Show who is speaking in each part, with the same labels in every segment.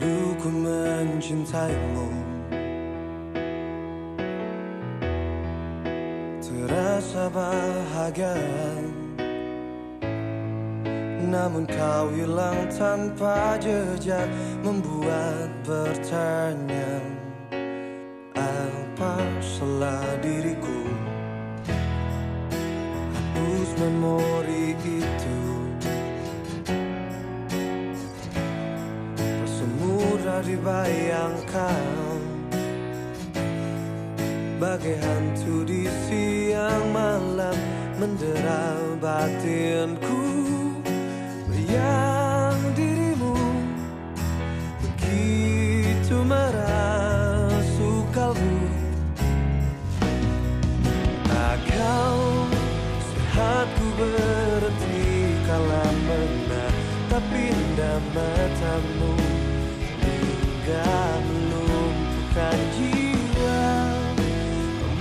Speaker 1: mencintaimu Terasa bahagia Namun kau hilang tanpa jejak Membuat bertanya Apa salah diriku dibayangkan. Bagai hantu di siang malam Mendera batinku. Yang dirimu Begitu merasuk kalbu. Tak kau sehat ku berhenti kala Tapi indah matamu Hingga melumpuhkan jiwa.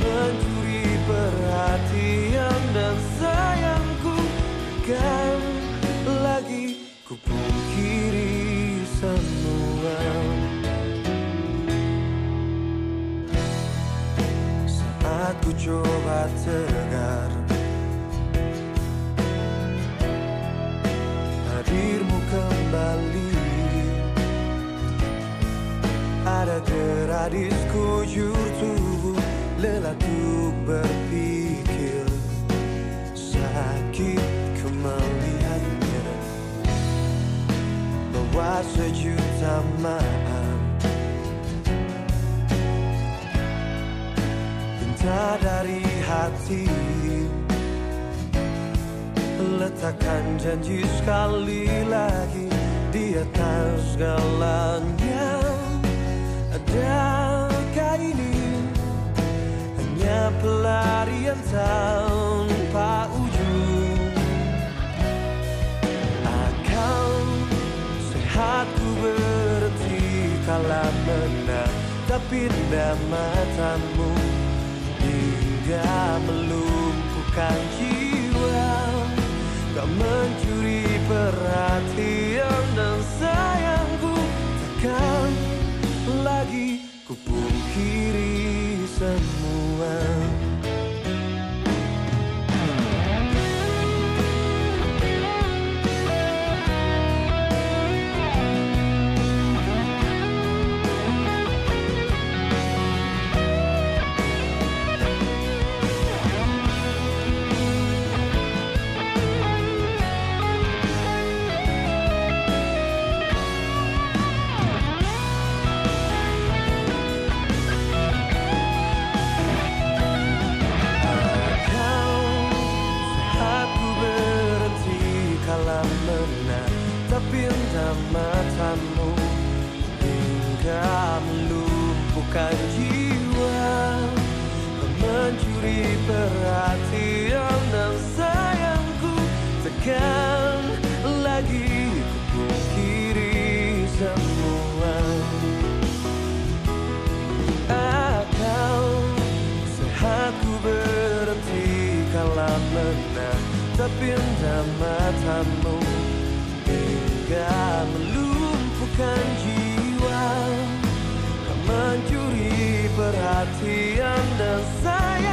Speaker 1: Mencuri perhatian dan sayangku. Kan lagi ku pungkiri semua. Saat ku coba tegar gerak di sekujur tubuh Lelah berpikir Sakit ku melihatnya Bawa sejuta maaf. Minta dari hati. Letakkan janji sekali lagi Di atas segalanya tanpa ujung Akan sehat ku berhenti Kala menang Tapi matamu Hingga melumpuhkan jiwa. Kau mencuri perhatian dan sayangku Takkan lagi ku pungkiri semua melumpuhkan jiwa mencuri perhatian dan sayangku. Tekan lagi ku pungkiri semua. Akal sehat ku berhenti kala menang Tapi entah matamu. Hingga melumpuhkan jiwa mencuri perhatian dan sayangku